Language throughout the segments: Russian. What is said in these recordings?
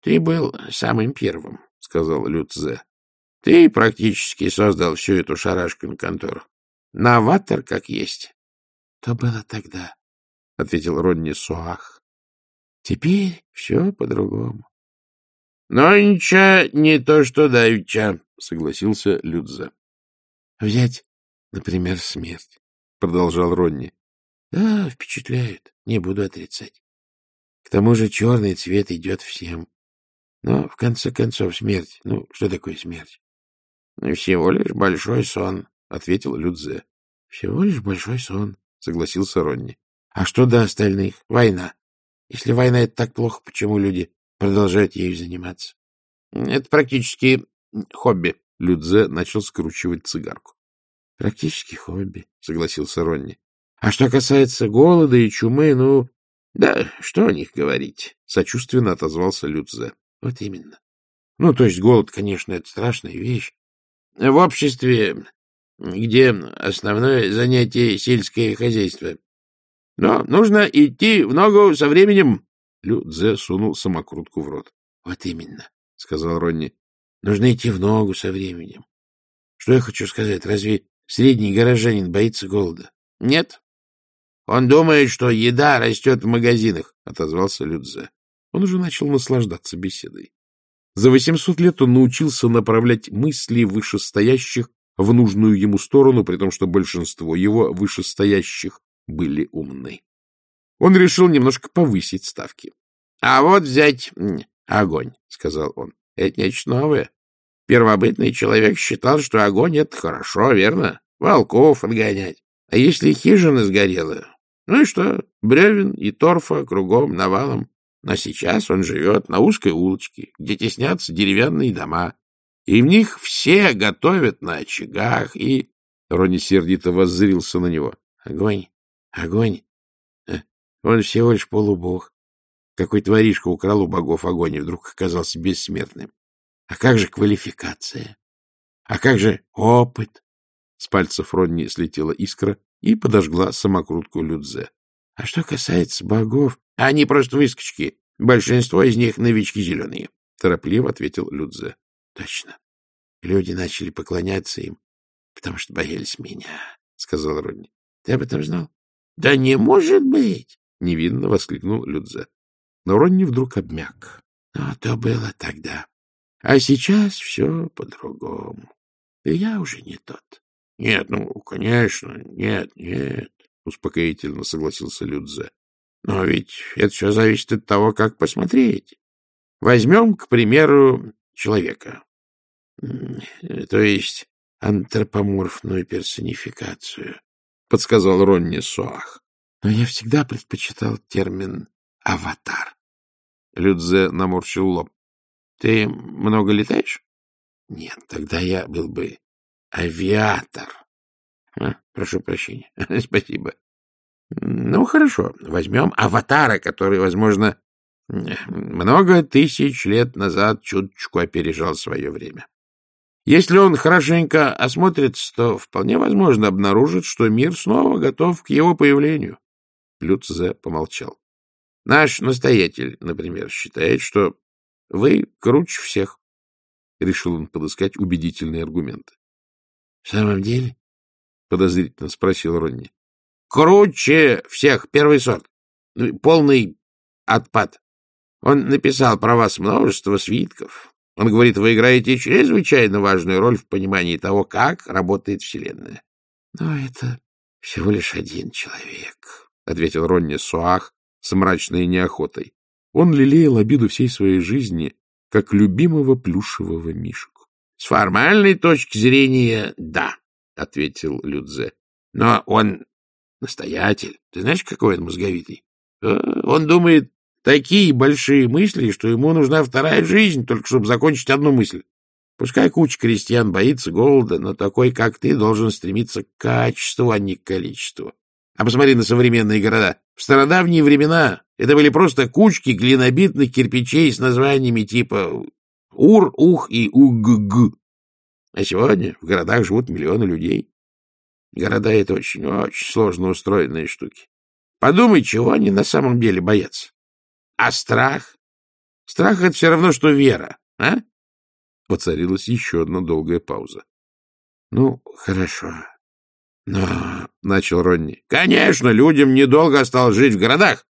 — Ты был самым первым, — сказал Люцзе. — Ты практически создал всю эту шарашку на контору. Новатор как есть. — То было тогда, — ответил Ронни Суах. — Теперь все по-другому. — Но ничего не то, что давеча, — согласился Людзе. — Взять, например, смерть, — продолжал Ронни. — Да, впечатляет, не буду отрицать. К тому же черный цвет идет всем. Но, в конце концов, смерть. Ну, что такое смерть? — Всего лишь большой сон, — ответил Людзе. — Всего лишь большой сон, — согласился Ронни. — А что до остальных? Война. Если война — это так плохо, почему люди продолжают ею заниматься? — Это практически хобби. Людзе начал скручивать цигарку. — Практически хобби, — согласился Ронни. — А что касается голода и чумы, ну... — Да, что о них говорить? — сочувственно отозвался Людзе. — Вот именно. Ну, то есть голод, конечно, это страшная вещь. В обществе, где основное занятие сельское хозяйство. Но нужно идти в ногу со временем. Людзе сунул самокрутку в рот. — Вот именно, — сказал Ронни. — Нужно идти в ногу со временем. Что я хочу сказать, разве средний горожанин боится голода? — Нет. Он думает, что еда растет в магазинах, — отозвался Людзе. Он уже начал наслаждаться беседой. За 800 лет он научился направлять мысли вышестоящих в нужную ему сторону, при том, что большинство его вышестоящих были умны. Он решил немножко повысить ставки. — А вот взять огонь, — сказал он. — Это нечто новое. Первобытный человек считал, что огонь — это хорошо, верно? Волков отгонять. А если хижина сгорела? Ну и что? Бревен и торфа кругом, навалом. Но сейчас он живет на узкой улочке, где теснятся деревянные дома, и в них все готовят на очагах, и... Рони сердито воззрился на него. Огонь, огонь. Э, он всего лишь полубог. Какой творишка украл у богов огонь и вдруг оказался бессмертным. А как же квалификация? А как же опыт? С пальцев Ронни слетела искра и подожгла самокрутку Людзе. А что касается богов, они просто выскочки. Большинство из них новички зеленые, — торопливо ответил Людзе. — Точно. Люди начали поклоняться им, потому что боялись меня, — сказал Родни. — Ты об этом знал? — Да не может быть! — невинно воскликнул Людзе. Но Ронни вдруг обмяк. — Но то было тогда. А сейчас все по-другому. И я уже не тот. — Нет, ну, конечно, нет, нет, — успокоительно согласился Людзе. — Но ведь это все зависит от того, как посмотреть. Возьмем, к примеру, человека. То есть антропоморфную персонификацию, — подсказал Ронни Суах. Но я всегда предпочитал термин «аватар». Людзе наморщил лоб. — Ты много летаешь? — Нет, тогда я был бы авиатор. А, прошу прощения. Спасибо. Ну, хорошо. Возьмем аватара, который, возможно, много тысяч лет назад чуточку опережал свое время. Если он хорошенько осмотрится, то вполне возможно обнаружит, что мир снова готов к его появлению. Люцзе помолчал. Наш настоятель, например, считает, что вы круче всех. Решил он подыскать убедительные аргументы. — В самом деле? — подозрительно спросил Ронни. — Круче всех, первый сорт. Ну, полный отпад. Он написал про вас множество свитков. Он говорит, вы играете чрезвычайно важную роль в понимании того, как работает Вселенная. — Но это всего лишь один человек, — ответил Ронни Суах с мрачной неохотой. Он лелеял обиду всей своей жизни, как любимого плюшевого мишку. — С формальной точки зрения, да, — ответил Людзе. — Но он настоятель. Ты знаешь, какой он мозговитый? Э, он думает такие большие мысли, что ему нужна вторая жизнь, только чтобы закончить одну мысль. Пускай куча крестьян боится голода, но такой, как ты, должен стремиться к качеству, а не к количеству. А посмотри на современные города. В стародавние времена это были просто кучки глинобитных кирпичей с названиями типа Ур, Ух и Угг. А сегодня в городах живут миллионы людей. Города — это очень-очень сложно устроенные штуки. Подумай, чего они на самом деле боятся. А страх? Страх — это все равно, что вера, а? Воцарилась еще одна долгая пауза. — Ну, хорошо. Но... — начал Ронни. — Конечно, людям недолго осталось жить в городах.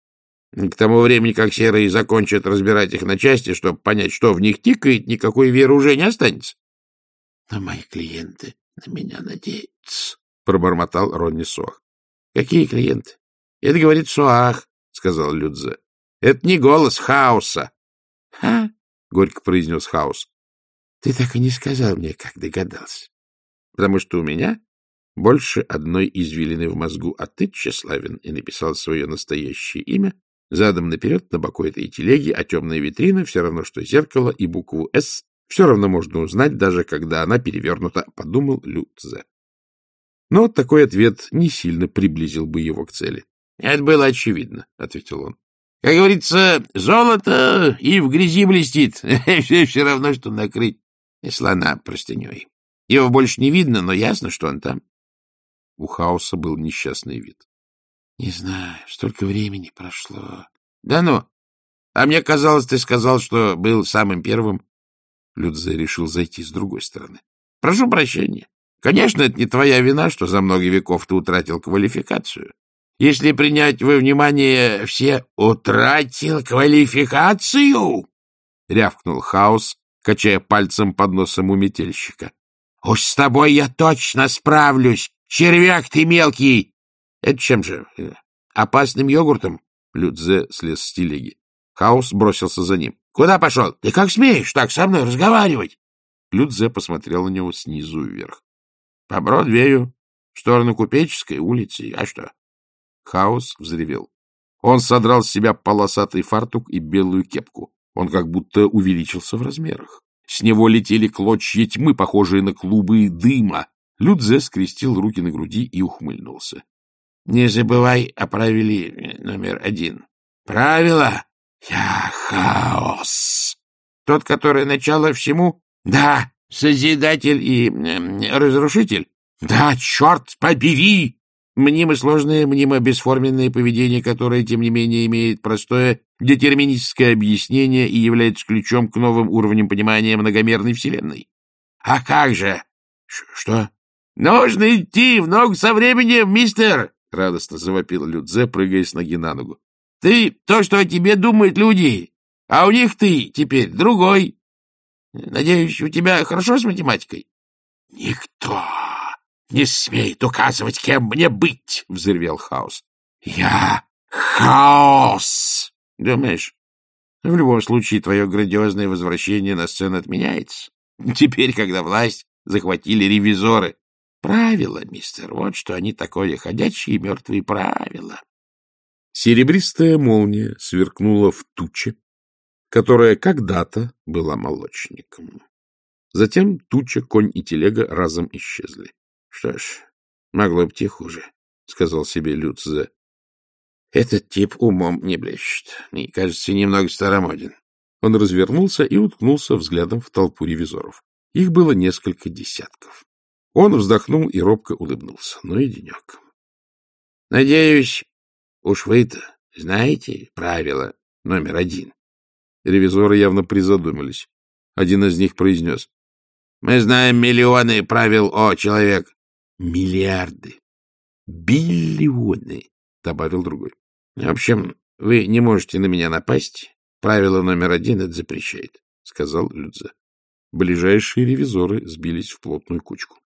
К тому времени, как серые закончат разбирать их на части, чтобы понять, что в них тикает, никакой веры уже не останется. — Но мои клиенты на меня надеются, — пробормотал Ронни Суах. — Какие клиенты? — Это говорит Суах, — сказал Людзе. — Это не голос хаоса. — Ха! — горько произнес хаос. — Ты так и не сказал мне, как догадался. — Потому что у меня больше одной извилины в мозгу, а ты тщеславен, и написал свое настоящее имя задом наперед на боку этой телеги, а темная витрина все равно, что зеркало, и букву «С» все равно можно узнать, даже когда она перевернута, — подумал Людзе. Но такой ответ не сильно приблизил бы его к цели. — Это было очевидно, — ответил он. — Как говорится, золото и в грязи блестит. все, все равно, что накрыть слона простыней. Его больше не видно, но ясно, что он там. У хаоса был несчастный вид. Не знаю, столько времени прошло. Да ну! А мне казалось, ты сказал, что был самым первым. Людзе решил зайти с другой стороны. Прошу прощения. Конечно, это не твоя вина, что за много веков ты утратил квалификацию. Если принять во внимание все «утратил квалификацию», — рявкнул Хаос, качая пальцем под носом у метельщика. — Уж с тобой я точно справлюсь, червяк ты мелкий! — Это чем же? Опасным йогуртом? Людзе слез с телеги. Хаос бросился за ним. — Куда пошел? Ты как смеешь так со мной разговаривать? Людзе посмотрел на него снизу вверх. — По Бродвею, в сторону Купеческой улицы. А что? Хаос взревел. Он содрал с себя полосатый фартук и белую кепку. Он как будто увеличился в размерах. С него летели клочья тьмы, похожие на клубы дыма. Людзе скрестил руки на груди и ухмыльнулся. Не забывай о правиле номер один. Правило? Я хаос. Тот, который начало всему? Да. Созидатель и разрушитель? Да, черт побери! Мнимо сложное, мнимо бесформенное поведение, которое, тем не менее, имеет простое детерминистское объяснение и является ключом к новым уровням понимания многомерной Вселенной. А как же? Ш что? Нужно идти в ногу со временем, мистер! — радостно завопил Людзе, прыгая с ноги на ногу. — Ты то, что о тебе думают люди, а у них ты теперь другой. Надеюсь, у тебя хорошо с математикой? — Никто не смеет указывать, кем мне быть! — взревел Хаос. — Я хаос! — Думаешь, в любом случае твое грандиозное возвращение на сцену отменяется. Теперь, когда власть захватили ревизоры, Правила, мистер, вот что они такое, ходячие мертвые правила. Серебристая молния сверкнула в туче, которая когда-то была молочником. Затем туча, конь и телега разом исчезли. — Что ж, могло быть и хуже, — сказал себе Люцзе. — Этот тип умом не блещет и, кажется, немного старомоден. Он развернулся и уткнулся взглядом в толпу ревизоров. Их было несколько десятков. Он вздохнул и робко улыбнулся. Ну и денек. — Надеюсь, уж вы-то знаете правило номер один. Ревизоры явно призадумались. Один из них произнес. — Мы знаем миллионы правил о человек. — Миллиарды. — Биллионы, — добавил другой. — В общем, вы не можете на меня напасть. Правило номер один это запрещает, — сказал Людзе. Ближайшие ревизоры сбились в плотную кучку.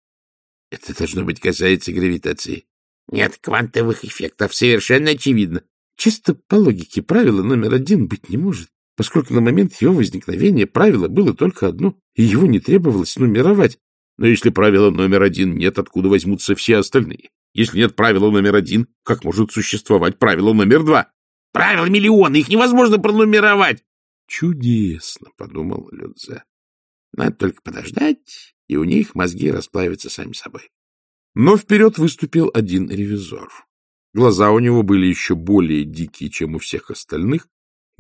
Это должно быть касается гравитации. Нет квантовых эффектов, совершенно очевидно. Чисто по логике правило номер один быть не может, поскольку на момент его возникновения правило было только одно, и его не требовалось нумеровать. Но если правила номер один нет, откуда возьмутся все остальные? Если нет правила номер один, как может существовать правило номер два? Правила миллионы, их невозможно пронумеровать. Чудесно, — подумал Людзе. Надо только подождать и у них мозги расплавятся сами собой. Но вперед выступил один ревизор. Глаза у него были еще более дикие, чем у всех остальных,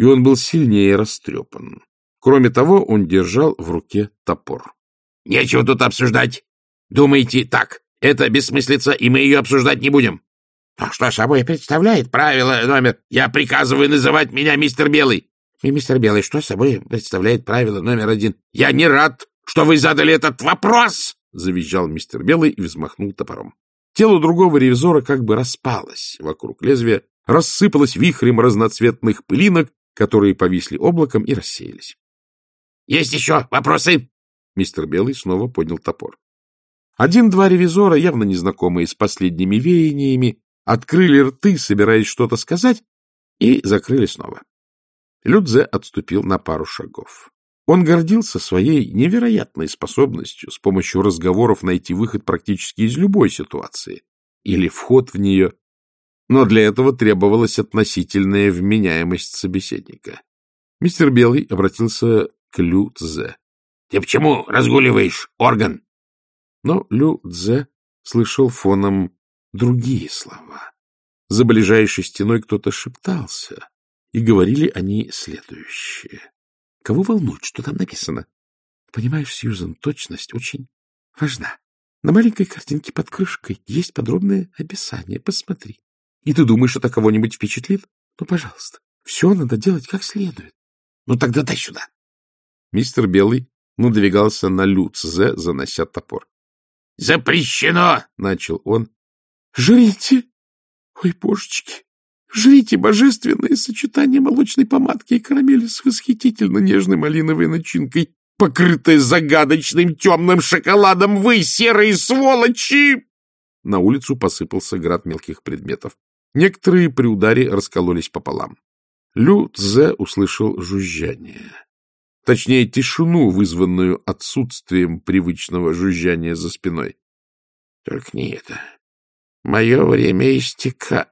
и он был сильнее растрепан. Кроме того, он держал в руке топор. — Нечего тут обсуждать. Думаете так. Это бессмыслица, и мы ее обсуждать не будем. — А что собой представляет правило номер? Я приказываю называть меня мистер Белый. И, мистер Белый, что собой представляет правило номер один? — Я не рад, что вы задали этот вопрос! — завизжал мистер Белый и взмахнул топором. Тело другого ревизора как бы распалось вокруг лезвия, рассыпалось вихрем разноцветных пылинок, которые повисли облаком и рассеялись. — Есть еще вопросы? Мистер Белый снова поднял топор. Один-два ревизора, явно незнакомые с последними веяниями, открыли рты, собираясь что-то сказать, и закрыли снова. Людзе отступил на пару шагов. Он гордился своей невероятной способностью с помощью разговоров найти выход практически из любой ситуации или вход в нее, но для этого требовалась относительная вменяемость собеседника. Мистер Белый обратился к Лю Цзе. — Ты почему разгуливаешь, орган? Но Лю Цзе слышал фоном другие слова. За ближайшей стеной кто-то шептался, и говорили они следующее. Кого волнует, что там написано? Понимаешь, Сьюзен, точность очень важна. На маленькой картинке под крышкой есть подробное описание. Посмотри. И ты думаешь, это кого-нибудь впечатлит? Ну, пожалуйста, все надо делать как следует. Ну, тогда дай сюда. Мистер Белый надвигался на Люцзе, занося топор. — Запрещено! — начал он. — Жрите! Ой, божечки! Жрите божественное сочетание молочной помадки и карамели с восхитительно нежной малиновой начинкой, покрытой загадочным темным шоколадом. Вы, серые сволочи! На улицу посыпался град мелких предметов. Некоторые при ударе раскололись пополам. Лю Цзэ услышал жужжание. Точнее, тишину, вызванную отсутствием привычного жужжания за спиной. — Только не это. Мое время истека...